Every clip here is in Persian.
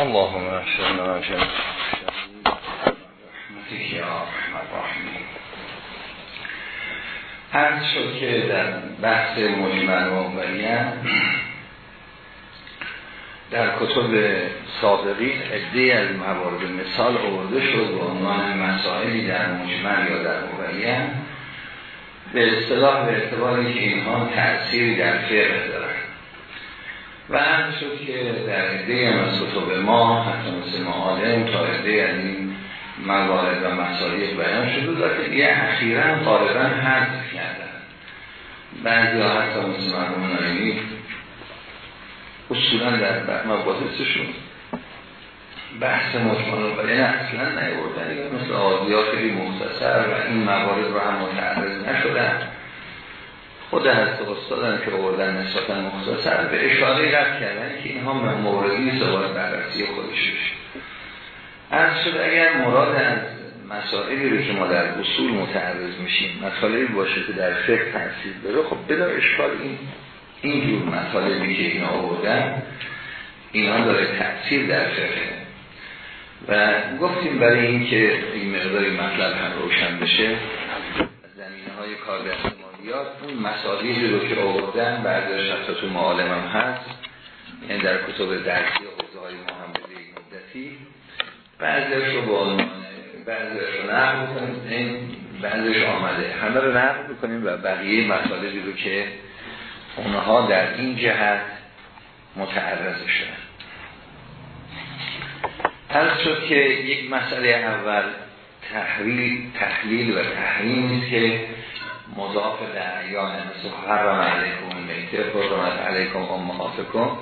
اللهم احسن جميعا عرض شد که در بحث مجمل و در کتب سابقین عده از موارد مثال آورده شد به عنوان مسائلی در مجمل یا در مبین به اصطلاح به اعتباری که اینها تأثیری در فقه دارن. و هم شد که در عده از کتب ما حتی مثل معالم تا عده از این موارد و مسائل بیان شده و دیگه اخیرا غالبا حذف کردن. بعضی ها حتی مثل مرحوم نایمی اصولا در مباحثشون بحث مجمل و بیان اصلا نیوردن مثل آزیا خیلی مختصر و این موارد رو هم متعرض نشدن. خود از استادن که آوردن نسبتا مختصر به اشاره رد کردن که اینها موردی سوال بررسی خودش از شد اگر مراد از مسائلی رو که ما در اصول متعرض میشیم مسائلی باشه که در فقه تاثیر داره خب بلا اشکال این اینجور مطالبی که اینا آوردن اینا داره تاثیر در فقه. و گفتیم برای اینکه این مقداری مطلب هم روشن بشه زمینه های کار احتمالیات اون مسائلی رو که آوردن بعدش حتی تو معالم هم هست. یعنی در کتب درسی حوزه های هم بوده مدتی. بعضیش رو با بعضیش رو نقل این بعضیش آمده. همه رو نقل بکنیم و بقیه مطالبی رو که اونها در این جهت متعرض شدن. هر شد که یک مسئله اول تحلیل تحلیل و تحریم است که مضاف به اعیان مثل حرم علیکم میته حرمت علیکم امهاتکم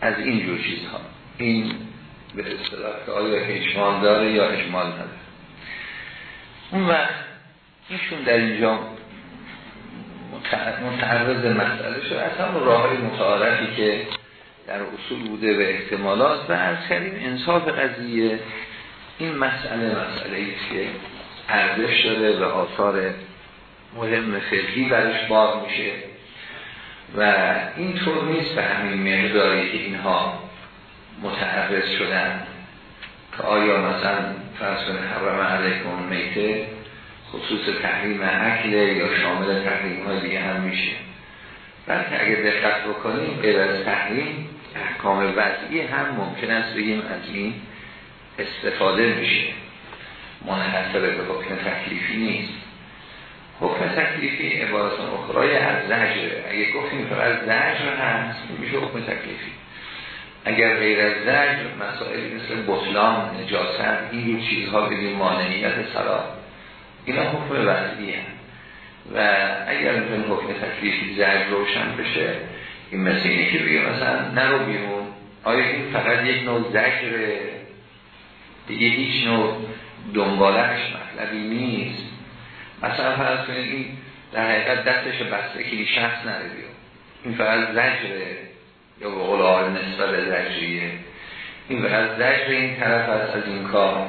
از این جور چیزها. این به اصطلاح که آیا اجمال داره یا اجمال نداره. اون وقت ایشون در اینجا متعرض مسئله شد. از هم راه های متعارفی که در اصول بوده و احتمالات. و از کردیم انصاف قضیه این مسئله مسئله ایست که ارزش داره و آثار مهم فقهی برش بار میشه. و این طور نیست به همین مقداری که اینها متعرض شدن. که آیا مثلا فرض حرم علیکم میته خصوص تحریم عقل یا شامل تحریم های دیگه هم میشه. بلکه اگر دقت بکنیم غیر از تحریم احکام وضعی هم ممکن است بگیم از این استفاده میشه. منحصر به حکم تکلیفی نیست. حکم تکلیفی عبارت اخرای از زجر. اگه گفتیم فقط زجر هست میشه حکم تکلیفی. اگر غیر از زجر مسائلی مثل بطلان نجاست این چیزها بگیم مانعیت صلاح اینا حکم وضعی هم. و اگر این حکم تکلیفی زجر روشن بشه این مثل اینه که بگیم مثلا نرو بیرون. آیا این فقط یک نوع زجره؟ دیگه هیچ نوع دنبالش مطلبی نیست. مثلا فرض کنید این در حقیقت دستش بسته که شخص نره بیرون. این فقط زجره یا به قول آقای نسبت زجریه. این فقط زجر این طرف است از این کار.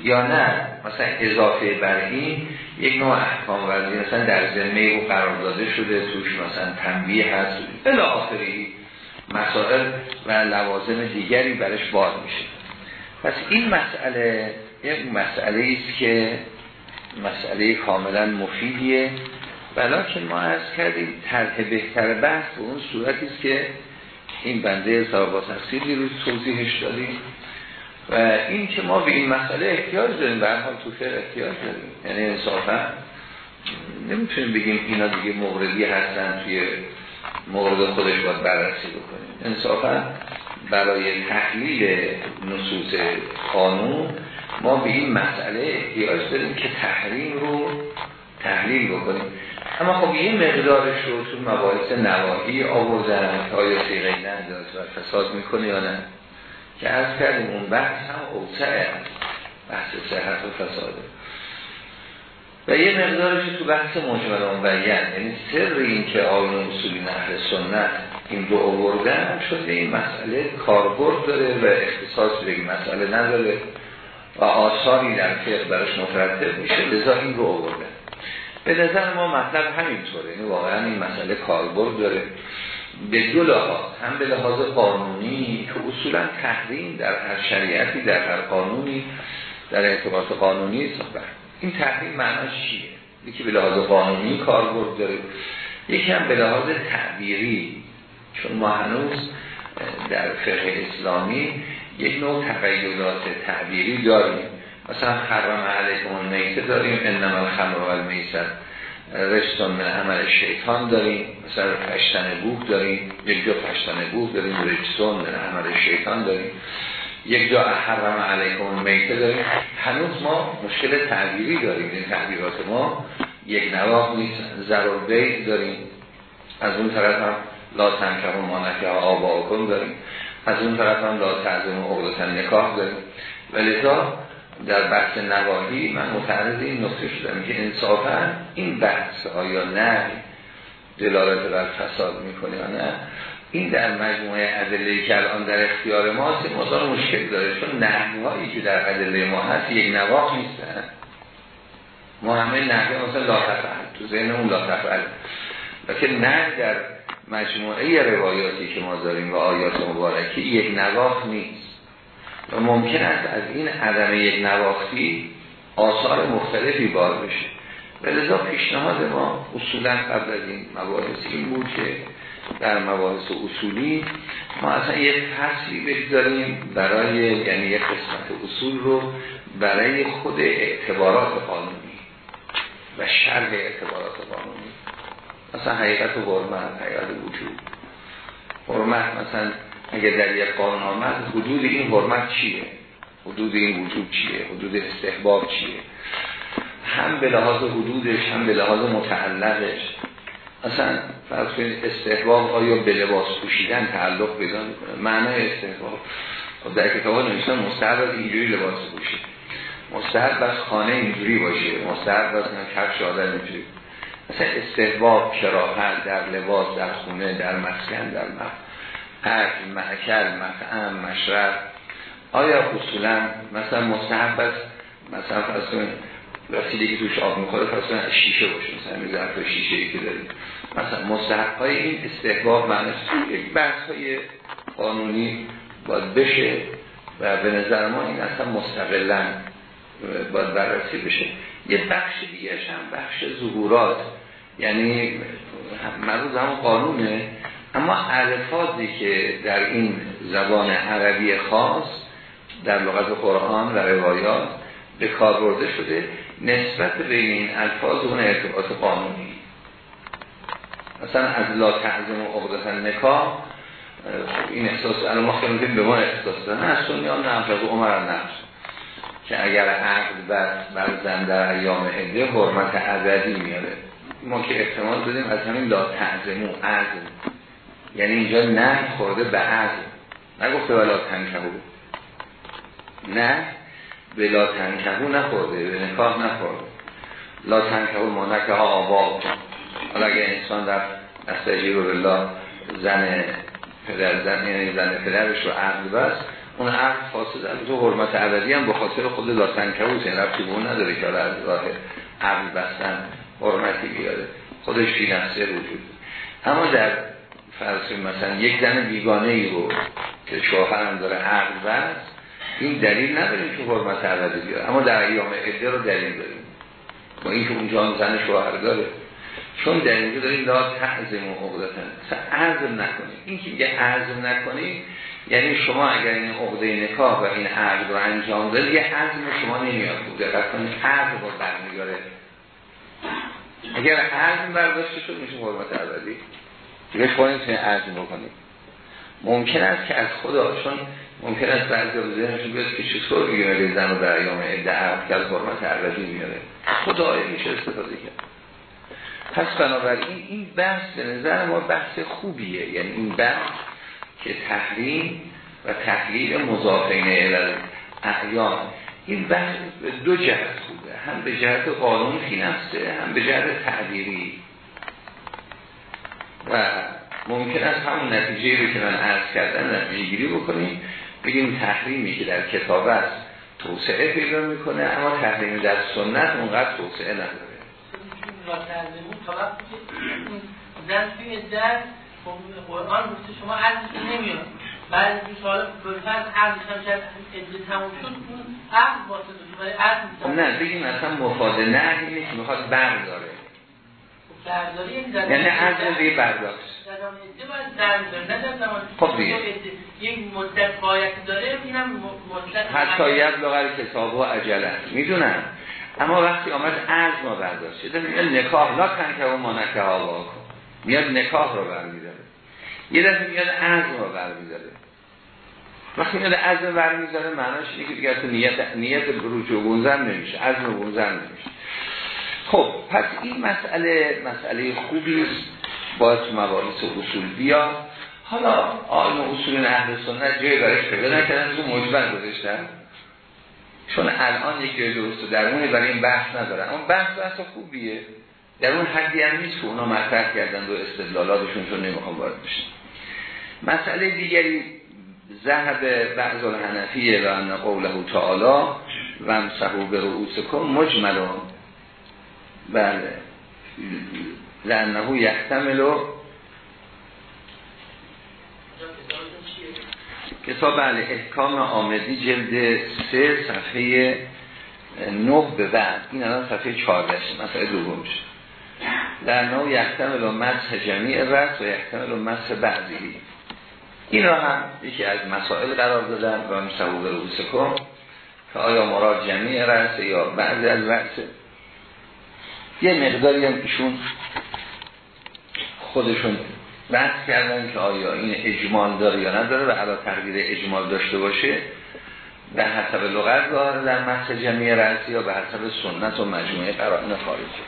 یا نه مثلا اضافه بر این یک نوع احکام ورزی مثلا در ذمه او قرار داده شده توش مثلا تنبیه هست. الی آخری مسائل و لوازم دیگری برش باد میشه. پس این مسئله یک مسئله است که مسئله کاملا مفیدیه. بلاکن ما از کردیم طرح بهتر بحث به اون صورتی که این بنده با تفسیری روز توضیحش دادیم. و این که ما به این مسئله احتیاج داریم به حال تو فقه احتیاج داریم. یعنی انصافا نمی‌تونیم بگیم اینا دیگه موردی هستن توی مورد خودش باید بررسی بکنیم. انصافا برای تحلیل نصوص قانون ما به این مسئله احتیاج داریم که تحریم رو تحلیل بکنیم. اما خب یه مقدارش رو تو مباحث نواهی آوردن که آیا سیغه ننداز و فساد می‌کنه یا نه؟ که از کردیم اون بحث هم اوسعه بحث صحت و فساده. و یه مقدارش تو بحث مجمل اون یعنی سر این که آیون اصولی نهر سنت این رو آوردن شده این مسئله کاربرد داره و اختصاص به این مسئله نداره. و آثاری در فقه برش مترتب میشه. لذا این رو آوردن به نظر ما مطلب همینطوره. یعنی واقعا این مسئله کاربرد داره. به دو لحاظ. هم به لحاظ قانونی که اصولا تحریم در هر شریعتی در هر قانونی در اعتباط قانونی صحبت این تحریم معناش چیه؟ یکی به لحاظ قانونی کاربرد داره. یکی هم به لحاظ تعبیری. چون ما هنوز در فقه اسلامی یک نوع تقییدات تعبیری داریم. مثلا حرم علیکم المیته داریم انما الخمر و المیسر رشتون من عمل شیطان داریم. مثلا پشتن بوک داریم یک جا پشتن بوک داریم رشتون من عمل شیطان داریم. یک جا حرم علیکم میته داریم. هنوز ما مشکل تعبیری داریم. این تعبیرات ما یک نواق نیست ضرور بیت داریم. از اون طرف هم لا تنکه و مانکه آبا داریم. از اون طرف هم لا تعظیم و نکاح داریم. ولی در بحث نواهی من متعرض این نقطه شدم که انصافا این بحث آیا نه دلالت بر فساد می‌کنه یا نه این در مجموعه ادله که الان در اختیار ماست مدار مشکل داره. چون نحوهایی که در ادله ما هست یک نواق نیستن. ما همه نحوه مثلا لا تفعل. تو ذهن اون لا تفعل. که نه در مجموعه روایاتی که ما داریم و آیات مبارکی یک نواق نیست. و ممکن است از این عدم یک نواختی آثار مختلفی بار بشه. و لذا پیشنهاد ما اصولا قبل از این مباحث این بود که در مباحث اصولی ما اصلا یک فصلی بگذاریم برای یعنی یک قسمت اصول رو برای خود اعتبارات قانونی و شرح اعتبارات قانونی. مثلا حقیقت حرمت حقیقت وجود. حرمت مثلا اگر در یک قانون آمد حدود این حرمت چیه؟ حدود این وجود چیه؟ حدود استحباب چیه؟ هم به لحاظ حدودش هم به لحاظ متعلقش. اصلا فرض کنید استحباب آیا به لباس پوشیدن تعلق پیدا می‌کنه؟ معنای استحباب. خب در کتاب نوشتن مستحب اینجوری لباس پوشید. مستحب بس خانه اینجوری باشه. مستحب بس کفش آدم اینجوری. مثلا استحباب کراهت در لباس در خونه در مسکن در اکل محکل مطعم مشرب. آیا اصولا مثلا مستحب است؟ مثلا فرض کنید وسیله که توش آب می‌خوره فرض شیشه باشه مثلا این ظرف شیشه ای که داریم. مثلا مستحب های این استحباب معنی یک بحث های قانونی باید بشه و به نظر ما این اصلا مستقلا باید بررسی بشه. یه بخش دیگه هم بخش ظهورات. یعنی مربوط همون قانونه. اما الفاظی که در این زبان عربی خاص در لغت قرآن و روایات به کار برده شده نسبت بین این الفاظ اون ارتباط قانونی. مثلا از لا تعظم و عقدت نکاح این احساس الان ما خیلی به ما احساس دارن از سنیان نه عمر نفس که اگر عقد بر بر زن در ایام هده حرمت عددی میاره. ما که احتمال بدیم از همین لا تعظم و عزم یعنی اینجا نه خورده به عقل نگفته ولا تنکهو نه به لا تنکهو نخورده به نکاح نخورده. لا تنکهو مانکه ها آبا حالا اگه انسان در استجیب بالله زن پدر زن یعنی زن پدرش رو عقل بس اون عقل فاسد تو حرمت عبدی هم به خاطر خود لا تنکهو سین رفتی به نداره که از راه عقل بستن حرمتی بیاره. خودش فی نفسه وجود. اما در فرض مثلا یک زن بیگانه ای رو که شوهرم داره عقل بس این دلیل نداریم که حرمت عوضی بیاره. اما در ایام عده رو دلیل داریم. با اینکه اونجا زن شوهر داره. چون در اینجا داریم لا تعظم و عقدتن عزم نکنید. این که یه عزم نکنید یعنی شما اگر این عقده نکاح و این عقد رو انجام دارید یه عزم شما نمیاد. بود دقت کنید عزم رو برمیگاره اگر عزم برداشته شد میشه حرمت عوضی دیگه شما نمی‌تونید عزم بکنید. ممکن است که از خدا چون ممکن است بعضی از ذهنشون بیاد که چطور میگه زن رو در ایام عده عقد که از حرمت عرضی میاره. خدایی میشه استفاده کرد. پس بنابراین این بحث به نظر ما بحث خوبیه. یعنی این بحث که تحریم و تحلیل مضافین علل اعیان این بحث دو جهت خوبه. هم به جهت قانون فی هم به جهت تعبیری و ممکن است همون نتیجه رو که من عرض کردم نتیجه گیری بکنیم. بگیم تحریمی که در کتاب است توسعه پیدا می‌کنه اما تحریمی در سنت اونقدر توسعه نداره. زن در خب قرآن گفته شما عرضش نمیاد. بعد این سوال فرض عرضش هم شد ادعا تموم شد اون عرض واسه ولی عرض نه بگیم اصلا مفاد نه نیست می‌خواد برداره. یعنی عرض دیگه برداشت. خب دیگه. یک مدت باید داره اینم مدت حتی یبلغ کتاب و عجله. می‌دونم. اما وقتی آمد عرض ما برداشت شده میگه نکاح لا که و ما نکه ها میاد نکاح رو برمیداره. یه دفعه میاد عرض رو برمیداره. وقتی میاد عزم برمیداره معناش اینه که دیگه تو نیت نیت رجوع گنزن نمیشه. عزم گنزن نمیشه. خب پس این مسئله مسئله خوبی باید تو مباحث اصول بیا حالا آن اصول اهل سنت جای برایش پیدا نکردن تو مجبن گذاشتن. چون الان یک جای درست درمونی برای این بحث ندارن. اون بحث بحث خوبیه. در اون حدی هم نیست که اونا مطرح کردن و استدلالاتشون چون نمی‌خوام وارد بشن مسئله دیگری ذهب بعض الحنفیه و ان قوله تعالی و امسحو به رؤوسکم مجملون. بله. لانه یحتمل کتاب بله احکام آمدی جلد سه صفحه نه به بعد. این الان صفحه چهارده مسئله دوم شد در نوع یحتمل مسح جمیع رس و یحتمل مسح بعضی این را هم یکی از مسائل قرار دادن. و به روز کن که آیا مراد جمیع رس یا بعضی از رس یه مقداری هم ایشون خودشون بحث کردن که آیا این اجمال داره یا نداره و علا تقدیر اجمال داشته باشه. به حسب لغت داره در مسح جمعی رأسی یا به حسب سنت و مجموعه قرائن خارجی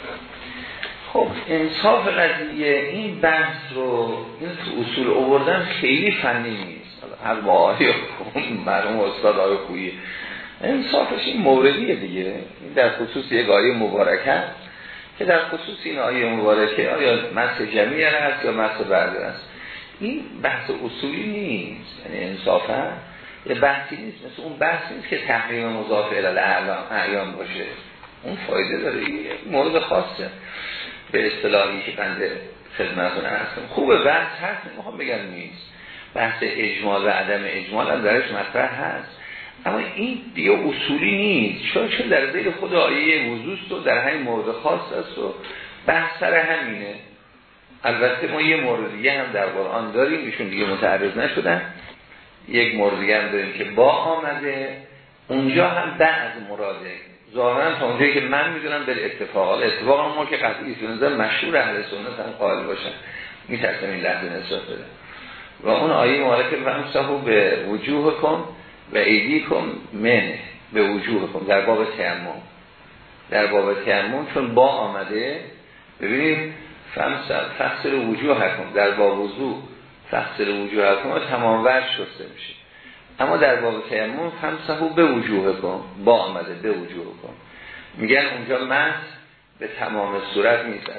خب انصاف قضیه این بحث رو این اصول اووردن خیلی فنی نیست. هر با آقای مرموم استاد آقای خویی. انصافش این موردیه دیگه. در خصوص یک آیه مبارکه. که در خصوص این آیه مبارکه آیا مسح جمعی هست یا مسح بعد است این بحث اصولی نیست. یعنی انصافا یه بحثی نیست. مثل اون بحث نیست که تحریم مضاف اعیان باشه. اون فایده داره. مورد خاصه. به اصطلاحی که بنده خدمتون هستم. خوب بحث هست. نمی‌خوام بگم نیست. بحث اجمال و عدم اجمال هم درش مطرح هست. اما این دیگه اصولی نیست. چون چون در زیر خود آیه وضوست و در همین مورد خاص است و بحث سر همینه. البته ما یه مورد دیگه هم در قرآن داریم. ایشون دیگه متعرض نشدن. یک مورد هم داریم که با آمده. اونجا هم بعض مراده ظاهرا تا اونجایی که من می‌دونم به اتفاق. اتفاق ما که قطعی سنت مشهور اهل سنت هم قائل باشن. میترسم این لحظه نسبت بده و اون آیه مبارکه و به وجوه کن. و ایدی کن من به وجوه کن در باب تیمم. در باب تیمم چون با آمده ببینید فصل وجوه کن در باب وضوع فصل وجوه کن تمام ورش شسته میشه. اما در باب تیمم فمسحو به وجوه کن با آمده به وجوه کن. میگن اونجا مس به تمام صورت نیست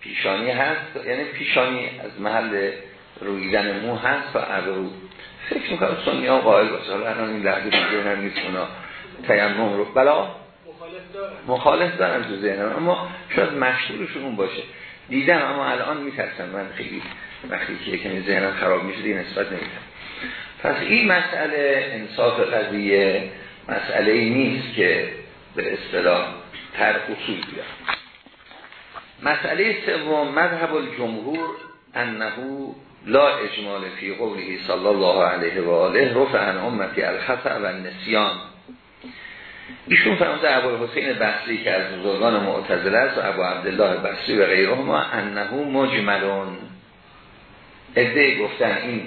پیشانی هست یعنی پیشانی از محل رویدن مو هست و ابرو فکر می‌کنم سنی ها قائل باشه. حالا الان این لحظه دیگه هم نیست اونا. تیمم رو بلا؟ مخالف دارم تو ذهنم اما شاید مشهورشون اون باشه. دیدم اما الان میترسم. من خیلی وقتی که یکمی ذهنم خراب میشه دیگه نسبت نمیدم. پس این مسئله انصاف قضیه مسئله ای نیست که به اصطلاح تر اصول بیاد. مسئله سوم مذهب الجمهور انه لا اجمال فی قوله صلی الله علیه و آله رفع عن امتی الخطع و نسیان ایشون فرموده ابو حسین بصری که از بزرگان معتزله است و ابو عبدالله بصری و غیره ما انه مجملون. ادهی گفتن این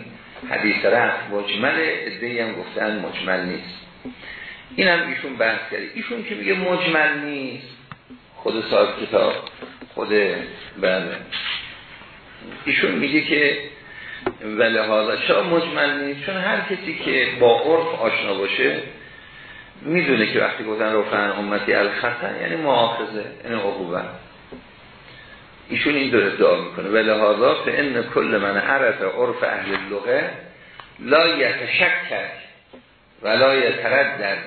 حدیث رفت مجمله ادهی هم گفتن مجمل نیست. این هم ایشون بحث کرده. ایشون که میگه مجمل نیست. خود صاحب کتاب خود بله. ایشون میگه که ولی حالا چرا مجمل نیست چون هر کسی که با عرف آشنا باشه می‌دونه که وقتی گفتن رفعن امتی الخطن یعنی معاخذه یعنی عقوبه ایشون این دور ادعا می‌کنه. ولی حالا ان کل من عرف عرف اهل اللغه لا یتشکک ولا یتردد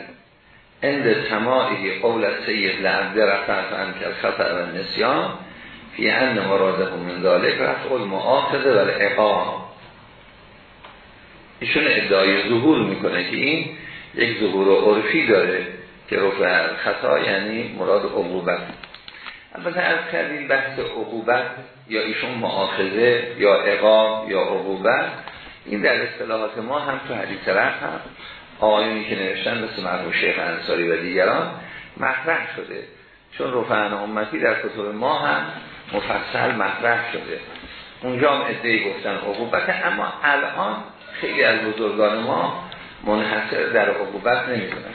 اند تماعی قول سید لعبد رفعت انکل خطر و نسیان فی ان مراده من ذالک رفع المعاقده و العقاب. ایشون ادعای ظهور می‌کنه که این یک ظهور عرفی داره که رفع خطا یعنی مراد عقوبت. البته از کردیم بحث عقوبت یا ایشون معاخذه یا عقاب یا عقوبت این در اصطلاحات ما هم تو حدیث رفت هم آقایونی که نوشتن مثل مرحوم شیخ انصاری و دیگران مطرح شده. چون رفعن امتی در کتب ما هم مفصل مطرح شده. اونجا هم ادهی گفتن عقوبت اما الان خیلی از بزرگان ما منحصر در عقوبت نمی‌دونن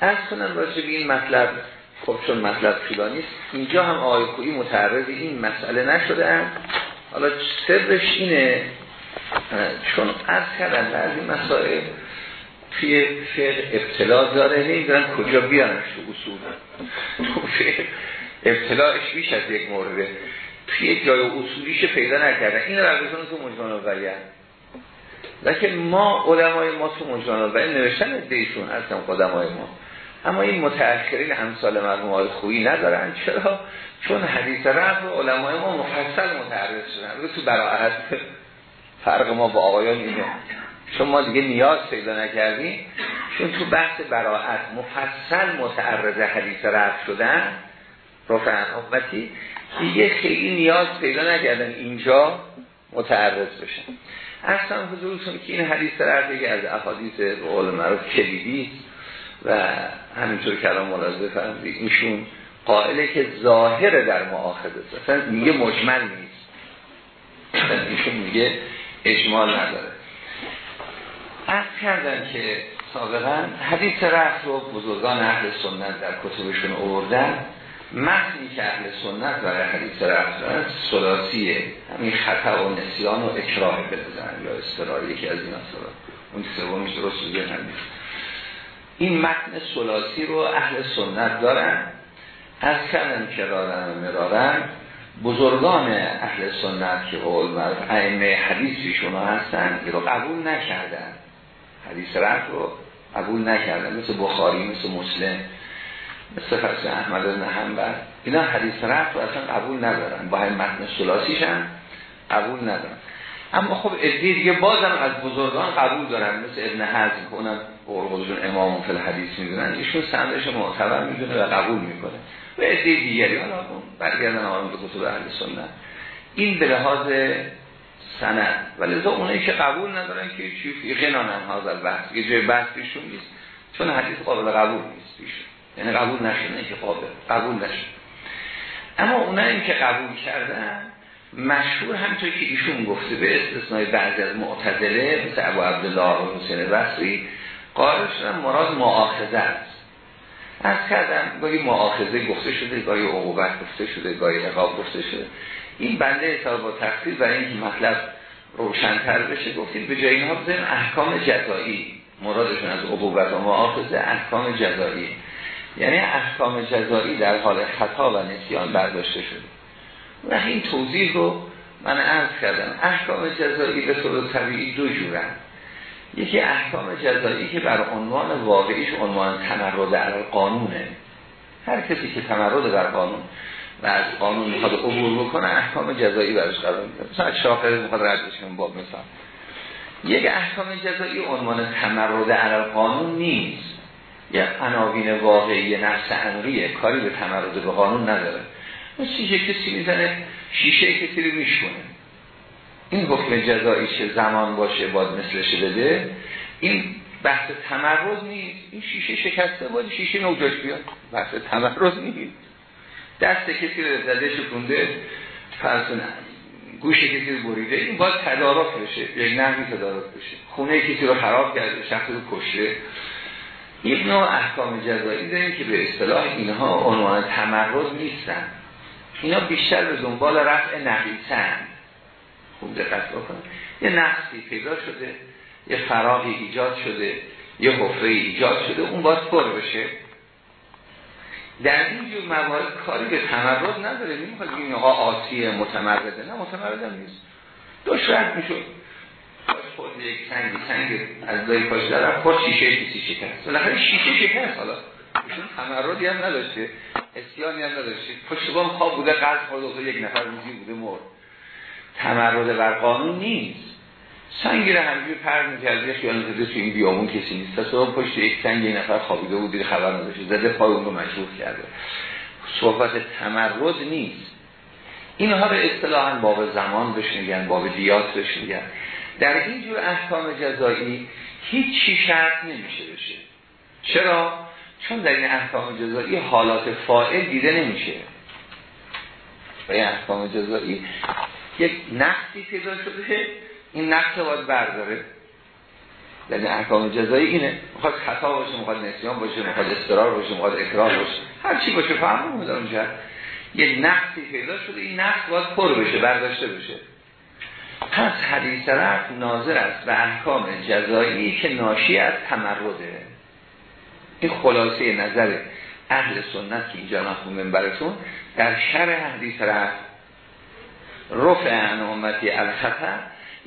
از کنم راجع این مطلب خب چون مطلب طولانی است اینجا هم آقای کویی متعرض این مسئله نشده حالا سرش اینه چون از کردن در این مسائل توی فقه ابتلا داره نمی‌دونن کجا بیانش تو اصول. تو فقه ابتلاش بیش از یک مورده توی جای اصولیش پیدا نکردن. این رو تو مجموعه ولیه لیکن ما علمای ما تو مجموعه ولی نوشتن دیشون هستم قدمای ما. اما این متأخرین امثال مرحوم خویی ندارن. چرا؟ چون حدیث رفت علمای ما مفصل متعرض شدن. تو براعت فرق ما با آقایان اینه. چون ما دیگه نیاز پیدا نکردیم. چون تو بحث براعت مفصل متعرض حدیث رفت شدن رفعن امتی دیگه خیلی نیاز پیدا نکردن اینجا متعرض بشن. اصلا حضورتون که این حدیث رفت که از احادیث قول معروف کلیدی و همینطور کلام ملاحظه فرمودید ایشون قائله که ظاهر در معاخذه اصلا میگه مجمل نیست. ایشون میگه اجمال نداره. از کردن که سابقا حدیث رفت رو بزرگان اهل سنت در کتبشون اوردن متنی که اهل سنت برای حدیث رفت دارن سلاسیه. همین خطا و نسیان و اکراه بزن یا استرار یکی از این اصلا اون سومیش درست این متن سلاسی رو اهل سنت دارن. از کردن کرارن و مرارن بزرگان اهل سنت که قول مرد ائمه حدیثیشون هستن این رو قبول نکردن. حدیث رفت رو قبول نکردن مثل بخاری مثل مسلم. مثل فرس احمد بن حنبل. اینا حدیث رفت رو اصلا قبول ندارن. با هم متن سلاسیش هم قبول ندارن. اما خب ادهی دیگه بازم از بزرگان قبول دارن. مثل ابن حزم که اونم قرقودشون امام فل حدیث می‌دونن. ایشون سندش معتبر می‌دونه و قبول می‌کنه. و ادهی دیگری حالا برگردن آرام به کتب اهل سنت. این به لحاظ سند. و لذا اونایی که قبول ندارن که چی؟ فی غنان حاضر بحث. یه جای بحثیشون نیست. چون حدیث قابل قبول نیست ایشون یعنی قبول نشده که قابل قبول نشد اما اونایی که قبول کردن مشهور همطور که ایشون گفته به استثنای بعضی از معتزله مثل ابو عبدالله و حسین بصری قائل شدن مراد معاخذه است. از کردم گاهی معاخذه گفته شده گاهی عقوبت گفته شده گاهی عقاب گفته شده. این بنده حساب با تفصیل برای اینکه مطلب روشنتر بشه گفتیم به جای اینها بزنیم احکام جزایی. مرادشون از عقوبت و معاخذه احکام جزایی. یعنی احکام جزایی در حال خطا و نسیان برداشته شده. و این توضیح رو من عرض کردم. احکام جزایی به طور طبیعی دو جورن. یکی احکام جزایی که بر عنوان واقعیش عنوان تمرد علی قانونه. هر کسی که تمرد بر قانون و از قانون می‌خواد عبور بکنه احکام جزایی برش قرار میده. مثلا شاخر می‌خواد ردش کنه باب مثلا یک احکام جزایی عنوان تمرد علی قانون نیست. یک عناوین واقعی نفس امریه کاری به تمرد به قانون نداره. شیشه کسی می‌زنه شیشه کسی رو میشونه این حکم جزایی چه زمان باشه باید مثلش بده. این بحث تمرز نیست. این شیشه شکسته باید شیشه نوجاش بیاد. بحث تمرز نیست. دست کسی رو زده شکنده فرسون گوش کسی رو بریده این باید تدارک بشه. یک نحوی تدارک بشه. خونه کسی رو خراب کرده شخص رو کشته. یک نوع احکام جزایی داریم که به اصطلاح اینها عنوان تمرز نیستن. اینا بیشتر به دنبال رفع نقیسن خوب دقت بکنید. یه نقصی پیدا شده یه فراغی ایجاد شده یه حفره ایجاد شده اون باید پر بشه. در این جور موارد کاری به تمرد نداره نمی‌خواد این آقا آسی متمرده نه متمرده نیست. دو شرط پاش خود یک سنگی سنگ از دایی پاش دارم خود شیشه کسی شکست بالاخره شیشه شکست حالا. ایشون تمردی هم نداشته اسیانی هم نداشتید پشت بام خواب بوده قلب خورده یک نفر روزی بوده مرد. تمرد بر قانون نیست. سنگی رو همجور پر می‌کرد یه خیانت زده تو این بیامون کسی نیست. صبح پشت یک سنگ یه نفر خوابیده بود دید خبر نداشته. زده پای اون رو مشروع کرده. صحبت تمرد نیست. اینها رو اصطلاحا باب زمان بهش میگن باب دیات بهش میگن در این احکام جزایی هیچ چی شرط نمیشه بشه. چرا؟ چون در این احکام جزایی حالات فائل دیده نمیشه. و این احکام جزایی یک نقصی پیدا شده این نقص باید برداره. یعنی احکام جزایی اینه می‌خواد خطا باشه می‌خواد نسیان باشه می‌خواد استرار باشه می‌خواد اکرار باشه. هر چی باشه فهمون میدارم جد یک نقصی پیدا شده این نقص باید پر بشه برداشته بشه. پس حدیث رفت ناظر است به احکام جزایی که ناشی از تمرده. این خلاصه نظر اهل سنت که اینجا مفهوم براتون در شرح حدیث رفت. رفع ان امتی الخطر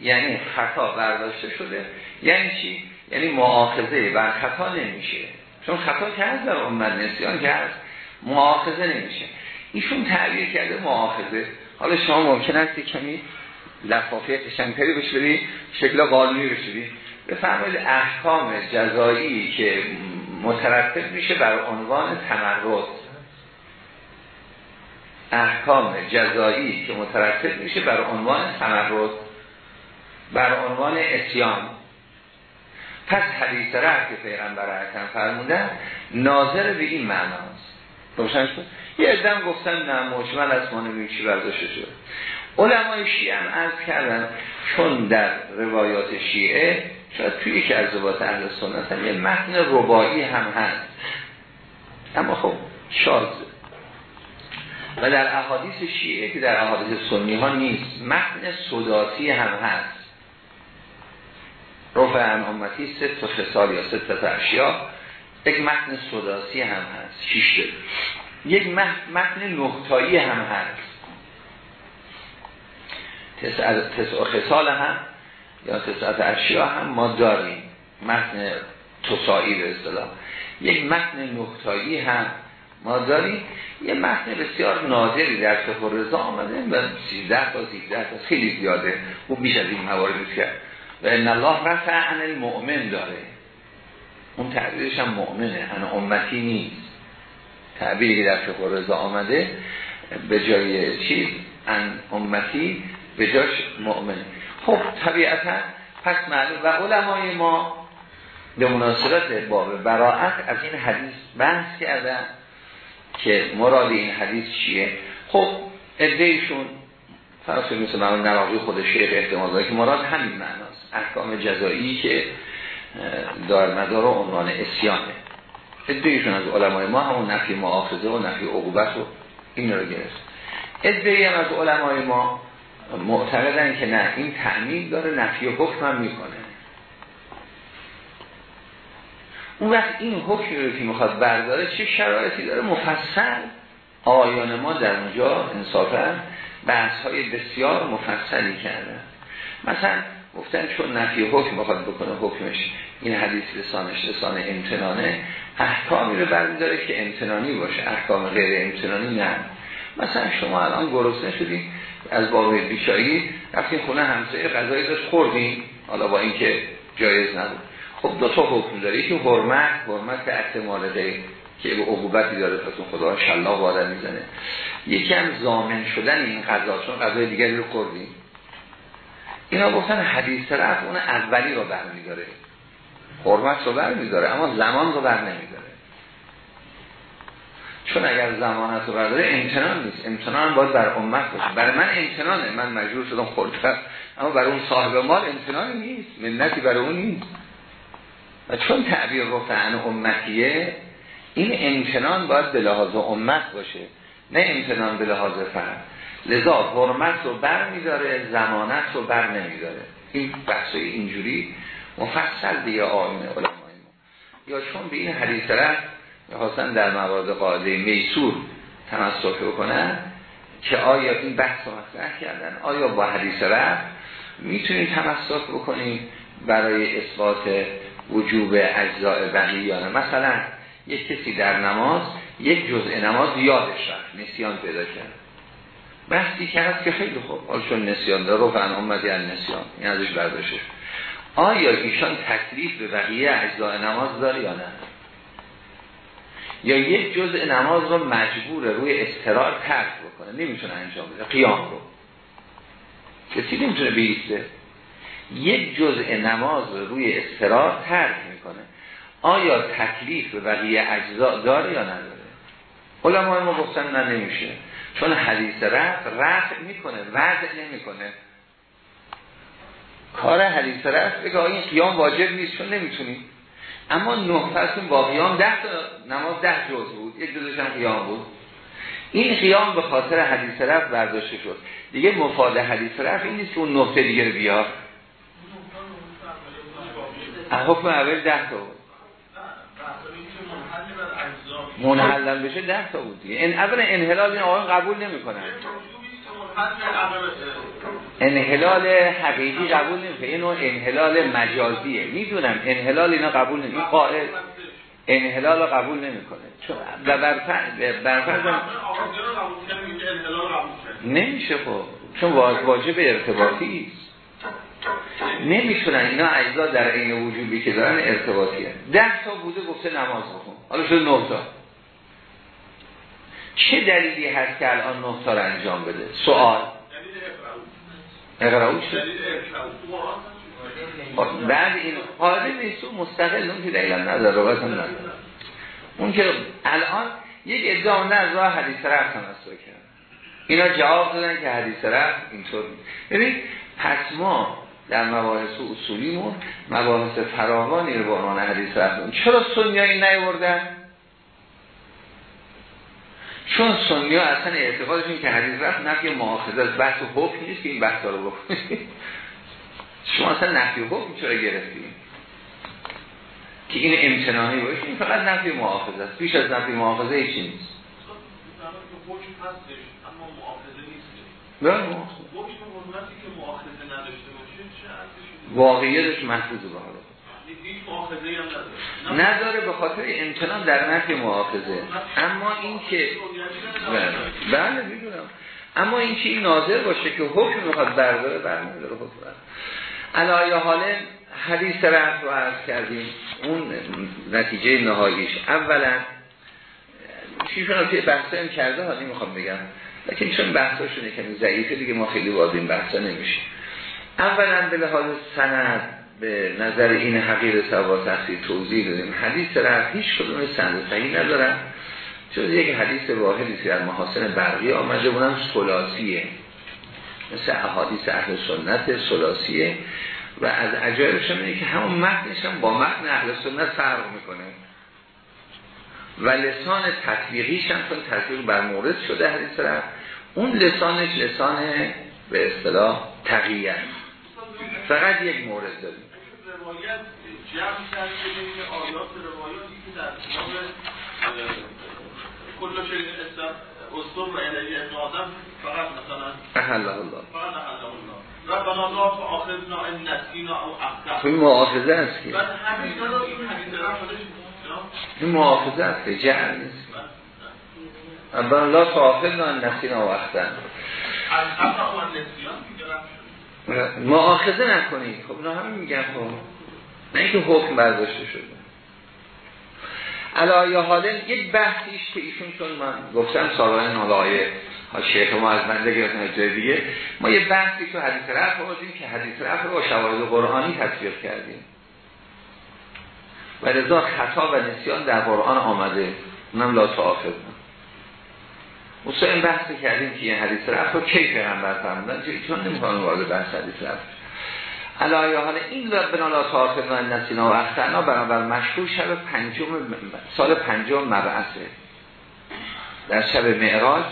یعنی خطا برداشته شده. یعنی چی؟ یعنی معاخذه بر خطا نمیشه. چون خطا که هست در امت نسیان که هست معاخذه نمیشه. ایشون تعبیر کرده معاخذه حالا شما ممکن است کمی لفافه قشنگتری بشه شکل قانونی بشه بفرمایید احکام جزایی که مترتب میشه بر عنوان تمرد احکام جزایی که مترتب میشه بر عنوان تمرد بر عنوان اسیان پس حدیث رفت که پیغمبر حکم فرمودن ناظر به این معناست روشن شد؟ یه ادم گفتن نه مجمل از ما نمیشی برداشته شد علمای شیعه هم عرض کردن چون در روایات شیعه شاید توی یکی از روایات اهل سنت هم یه متن ربایی هم هست. اما خب شاز و در احادیث شیعه که در احادیث سنی ها نیست متن صداتی هم هست. رفع ان امتی ست تا خسال یا ست تا یک متن صداسی هم هست شیشته یک متن نقطایی هم هست. تسع خسال هم یا تسعت اشیا هم ما داریم. متن تصایی به اصطلاح. یک متن نقطایی هم ما داریم. یه متن بسیار نادری در فقه رضا آمده و 13 تا 13 تا خیلی زیاده. او بیش از این موارد کرد و ان الله رفع عن المؤمن داره. اون تعبیرش هم مؤمنه. ان امتی نیست. تعبیری که در فقه رضا آمده به جای چیز ان امتی به جاش مؤمن. خب طبیعتا پس معلوم. و علمای ما به مناسبت باب براعت از این حدیث بحث کردن که مراد این حدیث چیه. خب ادهیشون فرض مثل من نراقی خود شیخ احتمال داره که مراد همین معناست. احکام جزایی که دار مدار و عنوان اسیانه. ادهیشون از علمای ما همون نفی معافظه و نفی عقوبت و این رو گرفت. ادهی هم از علمای ما معتقدن که نه این تعمیل داره نفی حکم هم می‌کنه. اون وقت این حکمی رو که می‌خواد برداره چه شرایطی داره؟ مفصل. آیان ما در اونجا انصافا بحث های بسیار مفصلی کردن. مثلا گفتن چون نفی حکم می‌خواد بکنه حکمش این حدیث لسانش لسان امتنانه احکامی رو برمیداره که امتنانی باشه. احکام غیر امتنانی نه. مثلا شما الان گرسنه شدید از باب بیشایی رفتین خونه همسایه غذایی داشت خوردین حالا با اینکه جایز نبود. خب دو تا حکم داره. یکی حرمت حرمت احتمال غیر که به عقوبتی داره پس خدا شلاق وارد می‌زنه. یکی هم زامن شدن این غذا چون غذای دیگری رو خوردیم. اینا گفتن حدیث طرف اون اولی رو برمیداره. حرمت رو برمیداره اما زمان رو بر نمیداره چون اگر زمانت رو برداره امتنان نیست. امتنان باید بر امت باشه. برای من امتنانه. من مجبور شدم خوردم اما برای اون صاحب مال امتنان نیست. منتی برای اون نیست. و چون تعبیر رفتن امتیه این امتنان باید به لحاظ امت باشه. نه امتنان به لحاظ فرد لذا حرمت رو بر میداره زمانت رو بر نمیداره. این بحثای اینجوری مفصل دیگه آین علمای ما. یا چون به این حدیث رفت می‌خواستن در موارد قاعده میسور تمسک بکنن که آیا این بحث رو مطرح کردن؟ آیا با حدیث رفت می‌تونید تمسک بکنید برای اثبات وجوب اجزاء بقیه یا مثلا یک کسی در نماز یک جزء نماز یادش رفت نسیان پیدا کرد. بحثی کرد که خیلی خوب. حال چون نسیان داره رو فن آمدی نسیان. این ازش برداشتش آیا ایشان تکلیف به بقیه اجزاء نماز داره یا نه؟ یا یک جزء نماز رو مجبور روی استرار ترک بکنه نمی‌تونه انجام بده قیام رو. کسی نمی‌تونه بیسته یک جزء نماز رو روی استرار ترک می‌کنه. آیا تکلیف به بقیه اجزاء داره یا نداره؟ علمای ما گفتن نه نمیشه. چون حدیث رفت رفت می‌کنه وضع نمی‌کنه. کار حدیث رفت بگه این قیام واجب نیست چون نمی‌تونی اما نه فرسون با قیام ده تا نماز ده جز بود یک جزش هم قیام بود. این قیام به خاطر حدیث رفت برداشته شد. دیگه مفاد حدیث رفت این نیست که اون نقطه دیگه رو بیار. حکم اول ده تا بود. منحلن بشه ده تا بود دیگه. اول انحلال این آقای قبول نمی کنن انحلال حقیقی قبول نمی اینو انحلال مجازیه. می‌دونم انحلال اینا قبول نمی قائل انحلال قبول نمی‌کنه. چون و برفرض نمیشه خب. چون واجب ارتباطی است نمی‌تونن اینا اجزا در این وجودی که دارن ارتباطی هست ده تا بوده گفته نماز بخون. حالا شد نه تا. چه دلیلی هست که الان نه تا انجام بده؟ سوال. اقراؤ شد بعد این قادر نیست و مستقل اون که دلیل نداره هم نداره. اون که الان یک ادعا نه از راه حدیث رفت تمسک کرد. اینا جواب دادن که حدیث رفت اینطور ببین پس ما در مباحث اصولیمون مباحث فراوانی رو با عنوان حدیث رفتن چرا سنیایی نیوردن چون سنیا اصلا اعتقادشون که حدیث رفت نفی معاخذه از بحث و حکم نیست که این بحث رو بکنید شما اصلا نفی و حکم چرا گرفتیم؟ که این امتناهی باشه این فقط نفی معاخذه است. بیش از نفی معاخذه چی نیست. معاخذه نیست واقعیتش محفوظ به نداره. به خاطر امتنان در نفی محافظه. اما این که بله, بله می‌دونم. اما این که این ناظر باشه که حکم می‌خواد برداره بر نداره حکم علایه حال حدیث رفت رو عرض کردیم. اون نتیجه نهاییش. اولا چیشون رو توی بحثه هم کرده حالی می‌خوام بگم. لیکن چون بحثاشونه کمی ضعیفه دیگه ما خیلی وارد این بحثا نمیشیم. اولا به لحاظ سند به نظر این حقیر سوا تحصیل توضیح دادیم. حدیث رفت هیچ کدوم سند صحیح ندارن. چون یک حدیث واحدی که در محاسن برقی آمده بونم سلاسیه مثل احادیث اهل سنت سلاسیه و از عجایبش اینه که همون متنش هم با متن اهل سنت فرق می‌کنه. و لسان تطبیقیش هم چون تطبیق بر مورد شده حدیث رفت اون لسانش لسان به اصطلاح تقییه فقط یک مورد داریم. روایت جمع کرده بین آیات روایاتی که در کتاب کل شریف اسلام و الهی ابن آدم فقط مثلا احل الله. فقط احل الله. ربنا لا تؤاخذنا ان نسینا او اخطأنا. این معاخذه است که. بعد همین رو این حدیث را خودش این معاخذه است جعل نیست. ربنا لا تؤاخذنا ان نسینا او اخطأنا. از اخطأ و نسیان معاخذه نکنید. خب نه همین میگم خب. نه اینکه حکم برداشته شده. علایه یک بحثیش که ایشون چون من گفتم سالانه ها شیخ ما از بنده گرفتن جای دیگه. ما یه بحثی تو حدیث رفت بودیم که حدیث رفت رو با شواهد قرآنی تطبیق کردیم. و رضا خطا و نسیان در قرآن آمده. اونم لا تعافظ اصلا این بحث کردیم که این حدیث رفت رو کی پیغمبر فرمودن؟ چون نمی‌خوان وارد بحث حدیث رفت. علایه حال این بنا لا تعاقب نسینا و اخترنا برابر مشهور شب پنجم سال پنجم مبعثه. در شب معراج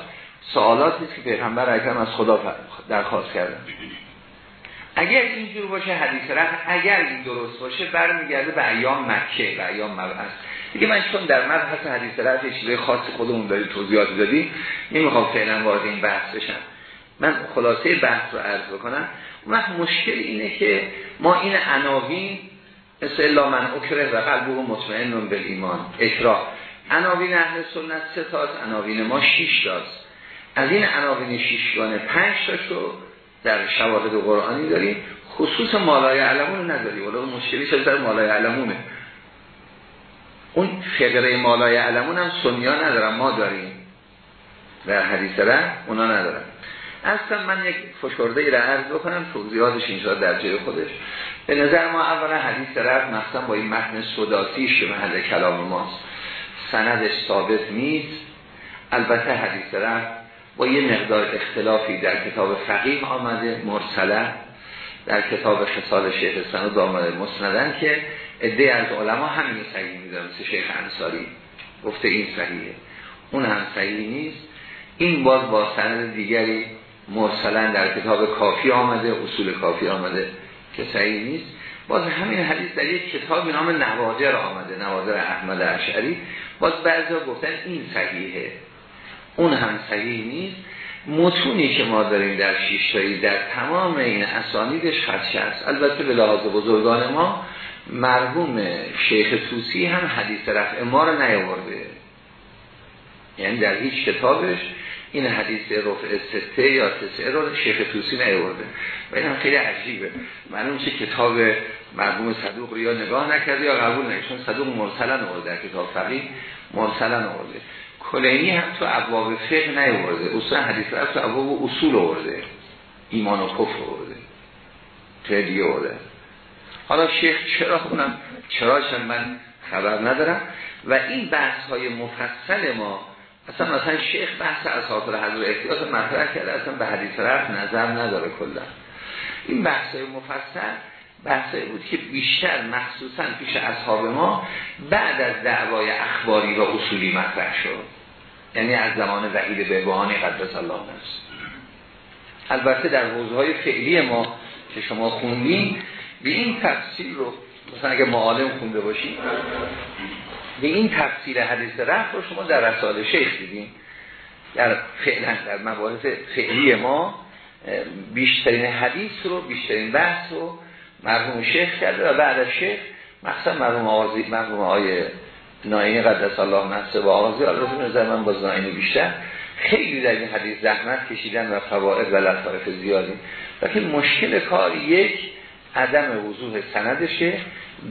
سوالاتی که پیغمبر اکرم از خدا درخواست کردن اگر اینجور باشه حدیث رفت اگر این درست باشه برمیگرده به ایام مکه به ایام مبعث. دیگه من چون در مبحث حدیث رفت چیزای خاص خودمون داری توضیحات دادی نمی‌خوام فعلا وارد این بحث بشم. من خلاصه بحث رو عرض بکنم. وقت مشکل اینه که ما این عناوین مثل الا من اکره و قلبه مطمئن به ایمان. اکرا عناوین اهل سنت سه تاست عناوین ما شیش تاست. از این عناوین شیشگانه پنج تاشو در شواهد قرآنی داریم. خصوص مالای علمون نداری ولی اون مشکلی شد در مالای علمونه. اون فقره مالای علمون هم سنیا ندارم ما داریم. در حدیث ره اونا ندارن. اصلا من یک فشرده ای را عرض بکنم توضیحاتش اینجا در جای خودش. به نظر ما اولا حدیث رفت مثلا با این متن صداتیش که محل کلام ماست. سندش ثابت نیست. البته حدیث رفت با یه مقدار اختلافی در کتاب فقیه آمده مرسله در کتاب خصال شیخ سند آمده مسندن که عده از علما همین صحیح می‌دونم مثل شیخ انصاری گفته این صحیحه. اون هم صحیح نیست. این باز با سند دیگری مرسلا در کتاب کافی آمده اصول کافی آمده که صحیح نیست. باز همین حدیث در یک کتاب نام نوادر آمده نوادر احمد اشعری. باز بعضا گفتن این صحیحه. اون هم صحیح نیست. متونی که ما داریم در شیشتایی در تمام این اسانیدش خدشه است. البته به لحاظ بزرگان ما مرحوم شیخ توسی هم حدیث رفع ما رو نیاورده. یعنی در هیچ کتابش این حدیث رفع سته یا تسعه رو شیخ توسی نیورده و این هم خیلی عجیبه. معلوم چه کتاب مرحوم صدوق رو یا نگاه نکرده یا قبول نکرده. صدوق مرسلا آورده در کتاب فقیه مرسلا آورده. کلینی هم تو ابواب فقه نیورده اصلا حدیث رفت تو ابواب اصول آورده. ایمان و کفر آورده. خیلی آورده. حالا شیخ چرا خونم؟ چرا من خبر ندارم؟ و این بحث های مفصل ما اصلا مثلا شیخ بحث اساطر حضور احتیاط مطرح کرده اصلا به حدیث رفت نظر نداره کلا. این بحث مفصل بحثی بود که بیشتر مخصوصا پیش اصحاب ما بعد از دعوای اخباری و اصولی مطرح شد. یعنی از زمان وحید بهبهانی قدس الله نفس. البته در حوزه های فعلی ما که شما خوندین به این تفصیل رو مثلا اگه معالم خونده باشید به این تفسیر حدیث رفت رو شما در رسال شیخ دیدیم در فعلا در مباحث فعلی ما بیشترین حدیث رو بیشترین بحث رو مرحوم شیخ کرده و بعد از شیخ مخصوصا مرحوم آغازی مرحوم آقای ناینی قدس الله نفسه و آغازی البته نظر من باز ناینی بیشتر. خیلی در این حدیث زحمت کشیدن و فواید و لطائف زیادی. لیکن مشکل کار یک عدم وضوح سندشه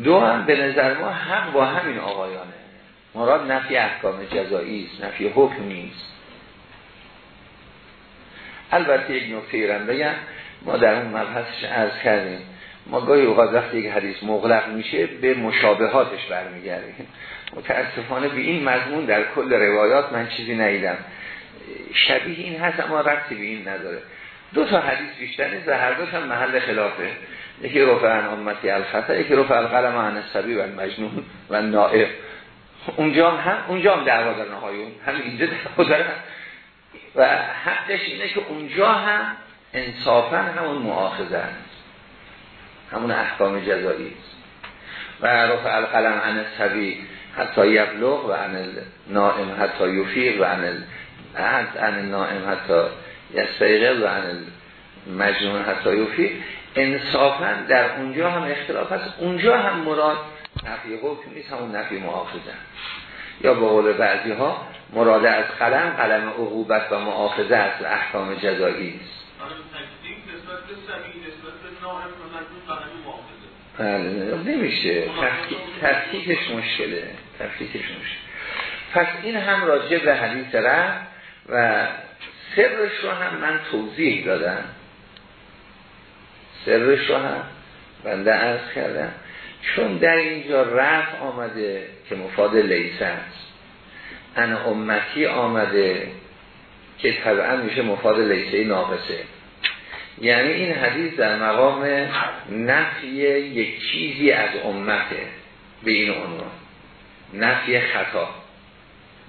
دو هم به نظر ما حق با همین آقایانه. مراد نفی احکام جزایی است نفی حکم نیست البته یک نکته ایران بگم ما در اون مبحثش عرض کردیم. ما گاهی اوقات وقتی یک حدیث مغلق میشه به مشابهاتش برمیگردیم. متاسفانه به این مضمون در کل روایات من چیزی ندیدم. شبیه این هست اما ربطی به این نداره. دو تا حدیث بیشتر نیست و هر دوش هم محل خلافه. یکی رفع عن امتی الخطا یکی رفع القلم عن سبی و مجنون و نائب اونجا هم اونجا هم دعوا در نهایون. هم اینجا دارن و حقش اینه که اونجا هم انصافا همون مؤاخذه همون احکام جزایی است. و رفع القلم عن سبی حتی یبلغ و عن نائم حتی یفیق و عن عن نائم حتی یستیقل و عن مجنون حتی یفیق. انصافا در اونجا هم اختلاف هست. اونجا هم مراد نفی حکم نیست همون نفی محافظه یا با قول بعضی ها مراد از قلم قلم عقوبت و محافظه از احکام جزایی است بله نمیشه. تفکیکش مشکله. تفکیکش مشکله پس این هم راجع به حدیث رفت و سرش رو هم من توضیح دادم. سرش رو هم بنده ارز کردم. چون در اینجا رفت آمده که مفاد لیسه است. ان امتی آمده که طبعا میشه مفاد لیسه ناقصه. یعنی این حدیث در مقام نفی یک چیزی از امته به این عنوان. نفی خطا.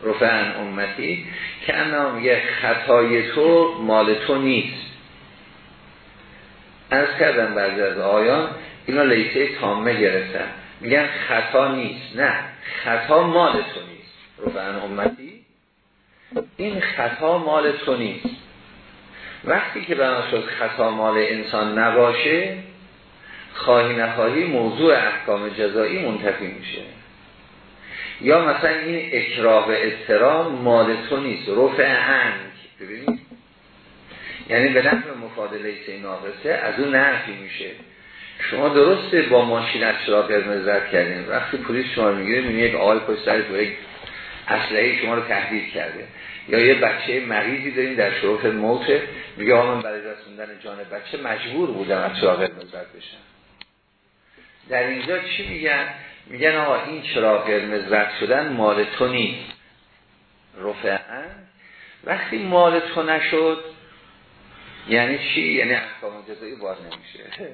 رفعن امتی که انا میگه خطای تو مال تو نیست. از کردم بعضی از آیان اینا لیسه تامه گرفتن. میگن خطا نیست. نه خطا مال تو نیست. رفعن امتی این خطا مال تو نیست. وقتی که بنا شد خطا مال انسان نباشه خواهی نخواهی موضوع احکام جزایی منتفی میشه. یا مثلا این اکراه اضطرام مال تو نیست رفع انگ. ببینید؟ یعنی به نفع مفادله ناقصه از اون نفی میشه. شما درسته با ماشین از چرا قرمز رد کردین؟ وقتی پلیس شما رو می‌گیره می‌بینید یک آقای پشت سرش با یک اسلحه شما رو تهدید کرده. یا یه بچه مریضی داریم در شروف موت میگه من برای رسوندن جان بچه مجبور بودم از چرا قرمز رد بشم. در اینجا چی میگن؟ میگن آقا این چرا قرمز رد شدن مال تو نیست. رفعن وقتی مال تو نشد یعنی چی؟ یعنی احکام جزایی باز نمیشه.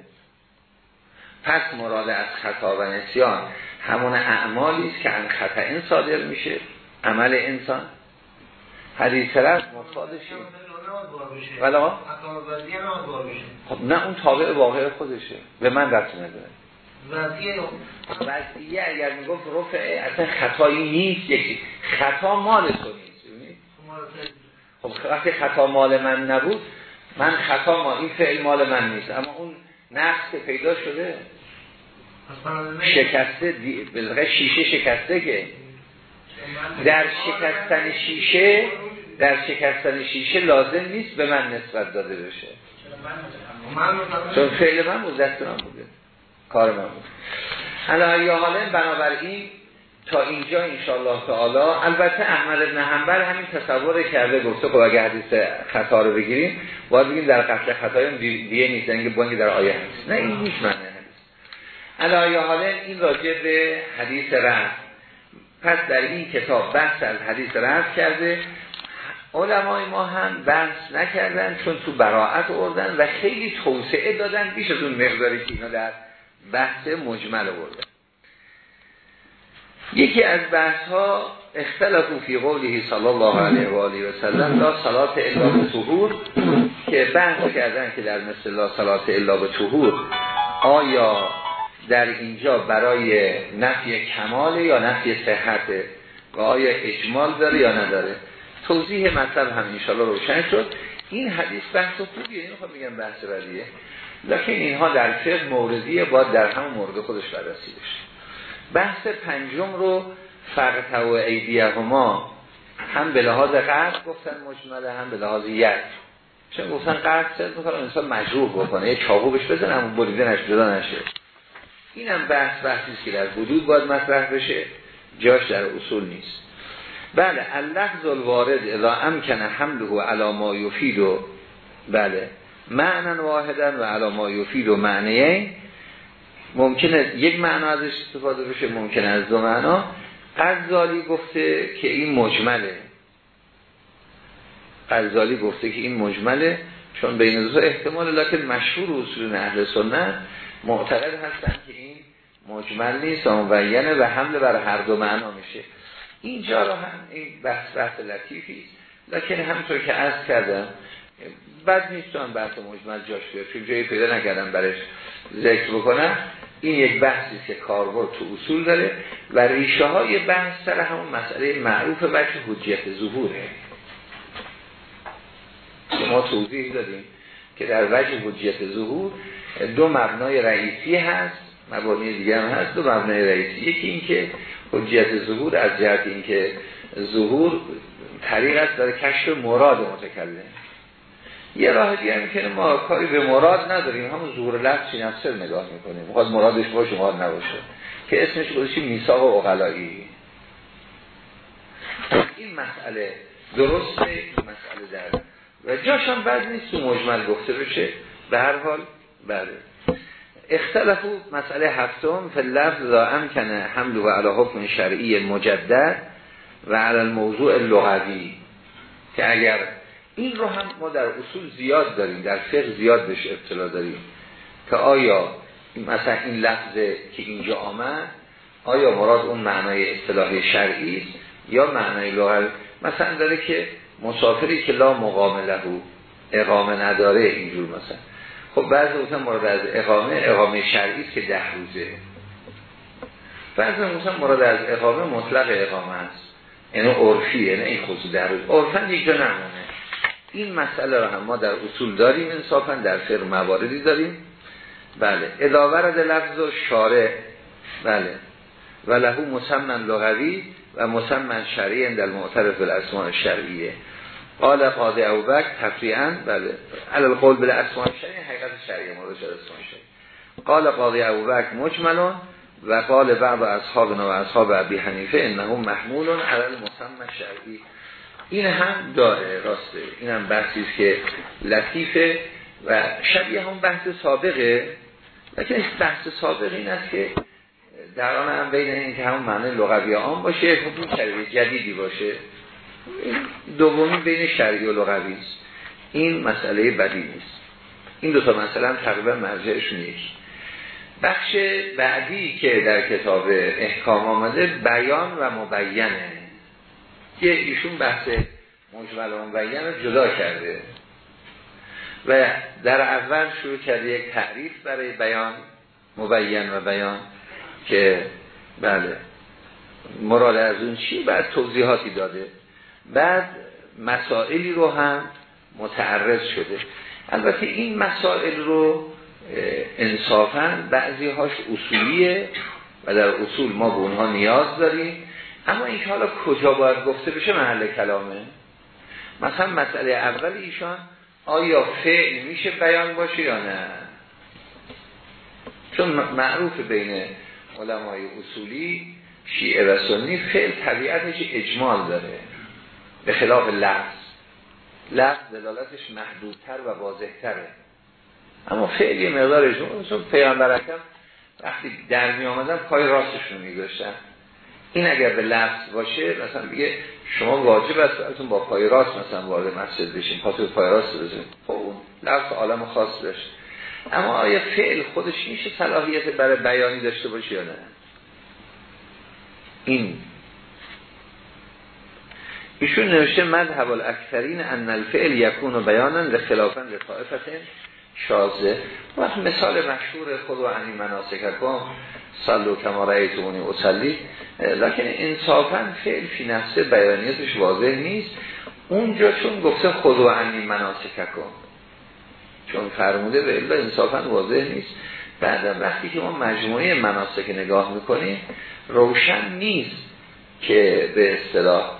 پس مراد از خطا و نسیان همون اعمالی است که ان خطا این صادر میشه. عمل انسان. حدیث رفت مفادش ولا خب نه اون تابع واقع خودشه. به من رفت نداره. وضعیه اگر می‌گفت رفعه اصلا خطایی نیست یکی. خطا مال تو نیست خب وقتی خطا مال من نبود من خطا ما این فعل مال من نیست. اما اون نقص که پیدا شده شکسته بلغه شیشه شکسته که در شکستن شیشه در شکستن شیشه لازم نیست به من نسبت داده بشه. چون فعل من دست بوده کار من بود. حالا حالا بنابراین تا اینجا انشاءالله تعالی البته احمد ابن حنبل همین تصور کرده گفته خب اگه حدیث خطا رو بگیریم باید بگیم در قتل خطایون دیگه نیست اینکه بانگی در آیه هست نه این نیست معنی حدیث. حالا این راجع به حدیث رفت پس در این کتاب بحث از حدیث رفت کرده. علمای ما هم بحث نکردن چون تو براعت اردن و خیلی توسعه دادن بیش از اون مقداری که اینا در بحث مجمل اردن یکی از بحث ها اختلافو فی قوله صلی الله علیه و آله و سلم لا صلات الا به طهور که بحث کردن که در مثل لا صلات الا به طهور آیا در اینجا برای نفی کمال یا نفی صحت و آیا اجمال داره یا نداره؟ توضیح مطلب هم انشاءالله روشن شد. این حدیث بحث خوبیه این خواهم بگم بحث بدیه. لکن اینها در فقه موردیه باید در همون مورد خودش بررسی بشه. بحث پنجم رو فرق و عیدیه هما هم به لحاظ قرد گفتن مجمله هم به لحاظ ید. چون گفتن قرد سرد می‌کنه انسان مجروح بکنه یه چاقو بش بزن بریده نشه جدا نشه اینم بحث بحثی که در حدود باید مطرح بشه. جاش در اصول نیست. بله اللفظ الوارد اذا امکنه حمله علی ما یفید و بله. معنا واحدا و علی ما یفید و معنیه. ممکنه یک معنا ازش استفاده بشه ممکنه از دو معنا. غزالی گفته که این مجمله. غزالی گفته که این مجمله چون بین دو احتمال لکن مشهور اصول اهل سنت معتقد هستن که این مجمل نیست و مبینه و حمله بر هر دو معنا میشه. اینجا رو هم این بحث بحث لطیفی لکن همطور که عرض کردم بد نیست هم بحث مجمل جاش بیاد. چون جایی پیدا نکردم برش ذکر بکنم. این یک بحثی که کاربرد تو اصول داره و ریشه های بحث سر همون مسئله معروف بچه حجیت ظهوره. ما توضیح دادیم که در وجه حجیت ظهور دو مبنای رئیسی هست مبانی دیگه هم هست دو مبنای رئیسی. یکی این که حجیت ظهور از جهت این که ظهور طریق است داره کشف مراد متکلم. یه راه دیگه می‌کنه ما کاری به مراد نداریم همون ظهور لفظی نفسر نگاه می‌کنیم؟ می‌خواد مرادش باشه مراد نباشه. که اسمش بودشی میثاق و اقلایی این مسئله درسته این مسئله در. و جاشم بعد نیست تو مجمل گفته بشه. به هر حال بله. اختلفو مسئله هفتم فی لفظ لا امکنه حمل و علا حکم شرعی مجدد و علی الموضوع لغوی که اگر این رو هم ما در اصول زیاد داریم در فقه زیاد بهش ابتلا داریم که آیا مثلا این لفظه که اینجا آمد آیا مراد اون معنای اصطلاح شرعی یا معنای لغوی؟ مثلا داره که مسافری که لا مقام لهو اقامه نداره اینجور مثلا. خب بعضی مثلا مراد از اقامه اقامه شرعی که ده روزه. بعضی مثلا مراد از اقامه مطلق اقامه است. یعنی عرفیه نه این خصوص در روز. عرفا یک نمونه. این مسئله رو هم ما در اصول داریم انصافا در فقه مواردی داریم. بله. اداورد لفظ و شارع. بله. و لهو مسمن لغوی و مسمن شرعی در معترف بالاسماء شرعیه قال قاضی ابوبکر تفریعا بله. علل قول بالاسماء شرعی حقیقت شرعیه مورد اسماء شرعی؟ قال قاضی ابوبکر مجملون و قال بعض اصحابنا و اصحاب ابی حنیفه انه محمول علی المسمى شرعی این هم داره راسته. این هم بحثی که لطیفه و شبیه هم بحث سابقه. لیکن بحث سابق این است که در آن هم بین این که همون معنی لغوی آن باشه خب شرعی جدیدی باشه. دومی بین شرعی و لغوی است. این مسئله بدی نیست. این دو تا مثلا تقریبا مرجعشون یکی بخش بعدی که در کتاب احکام آمده بیان و مبینه. که ایشون بحث مجمل مبین رو جدا کرده. و در اول شروع کرده یک تعریف برای بیان مبین و بیان که بله مراد از اون چی؟ بعد توضیحاتی داده. بعد مسائلی رو هم متعرض شده. البته این مسائل رو انصافا بعضی هاش اصولیه و در اصول ما به اونها نیاز داریم. اما این حالا کجا باید گفته بشه محل کلامه؟ مثلا مسئله اول ایشان آیا فعل میشه بیان باشه یا نه؟ چون معروف بین علمای اصولی شیعه و سنی فعل طبیعتش اجمال داره به خلاف لفظ. لفظ دلالتش محدودتر و واضحتره. اما فعل یه مقدار اجمال چون اکرم وقتی در می آمدن پای راستشون میگذاشتن. این اگر به لفظ باشه مثلا بگه شما واجب است براتون با پای راست مثلا وارد مسجد بشین پاتو پای راست بزنید خب اون لفظ عالم خاص داشت. اما آیا فعل خودش میشه صلاحیت برای بیانی داشته باشه یا نه؟ این. ایشون نوشته مذهب الاکثرین ان الفعل یکون و بیانا لخلافا لطائفت شازه وقت مثال مشهور خود و مناسک کن صلو کماره ایتونی اصلی لیکن انصافا فعل فی نفسه بیانیتش واضح نیست. اونجا چون گفته خود و عنی مناسک کن. چون فرموده به الا انصافا واضح نیست. بعد وقتی که ما مجموعه مناسک نگاه می‌کنیم روشن نیست که به اصطلاح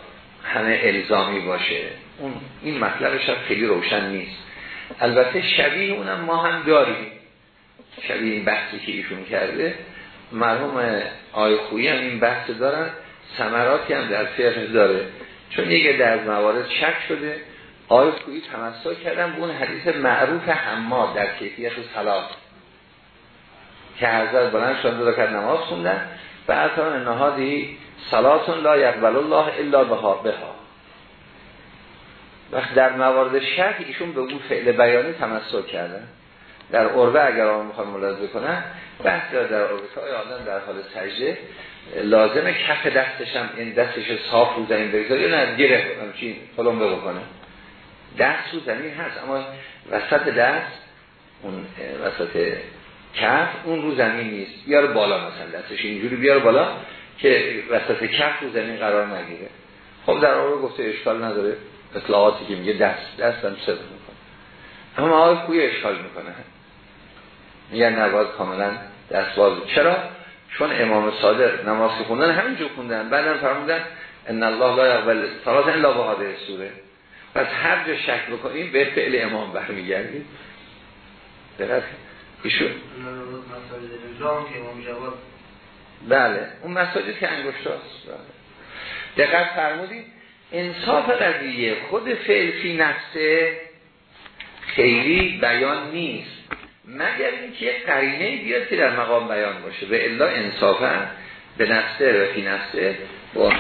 همه الزامی باشه. اون این مطلبش هم خیلی روشن نیست. البته شبیه اونم ما هم داریم. شبیه این بحثی که ایشون کرده. مرحوم آی خویی هم این بحث دارن. سمراتی هم در فقه داره. چون یکی در موارد شک شده. آی خویی تمسک کردن به اون حدیث معروف حماد در کیفیت صلات که حضرت بلند شد دو کرد نماز خوندن. و اتان نهادی صلاتون لا یقبل الله الا بها بها. وقت در موارد شک ایشون به اون فعل بیانی تمسک کردن. در عربه اگر آن می‌خواد ملاحظه کنن بحث در عربه که آدم در حال سجده لازمه کف دستش هم این دستش صاف رو زمین بگذاره یا نه؟ گره چی؟ فلان بکنه دست رو زمین هست اما وسط دست اون وسط کف اون رو زمین نیست. بیار بالا مثلا دستش اینجوری بیار بالا که وسط کف رو زمین قرار نگیره. خب در عربه گفته اشکال نداره اطلاعاتی که میگه دست دستم صدق می‌کنه. اما آقای خوی اشکال می‌کنه. میگن نواز کاملا دست باز چرا؟ چون امام صادق نماز خوندن همینجور خوندن. بعدم فرمودن ان الله لا یقبل صلات الا به سوره. پس هر جا شک بکنیم به فعل امام برمیگردیم درست؟ ایشون؟ بله. اون مساجد که انگشتاست بله. دقت فرمودید. انصاف قضیه خود فعل فی نفسه خیلی بیان نیست. مگر اینکه یه قرینه بیاد که در مقام بیان باشه. به الا انصافا به نفسه و فی نفسه با